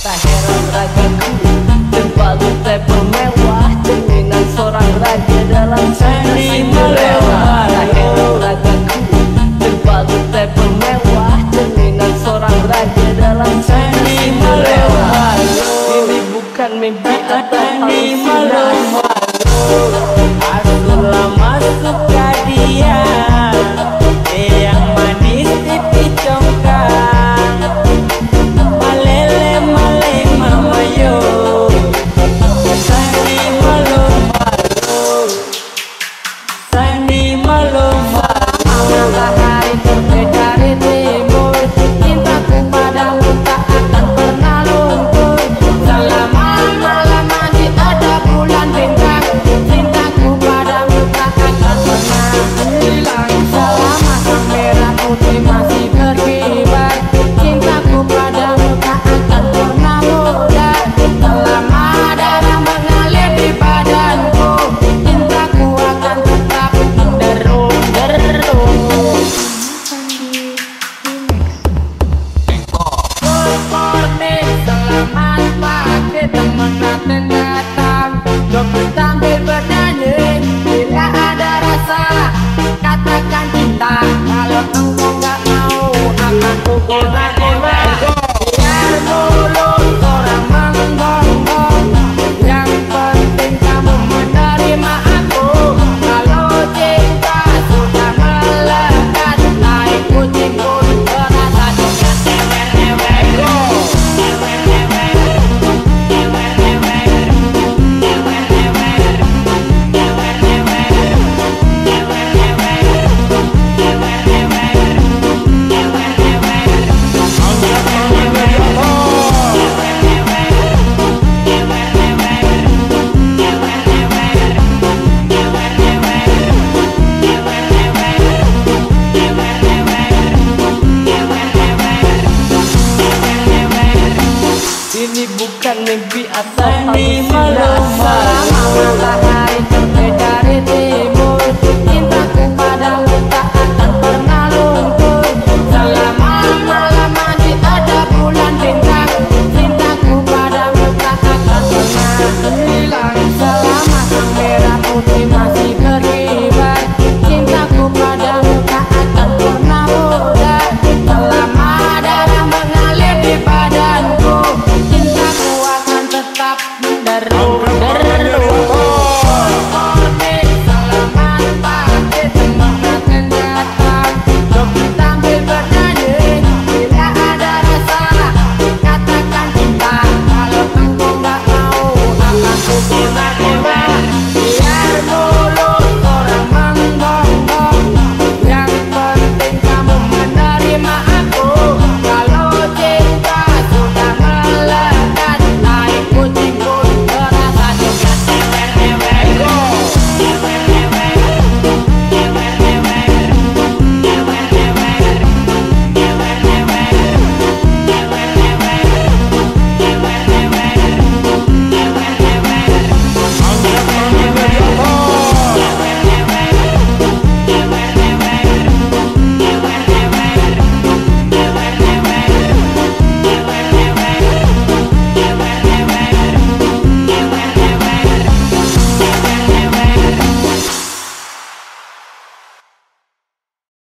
Tak heran ragaku Terbalut table mewah Cerminan seorang raja Selama sang merah putih masih berkibar Cintaku